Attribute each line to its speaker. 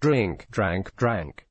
Speaker 1: drink, drank, drank.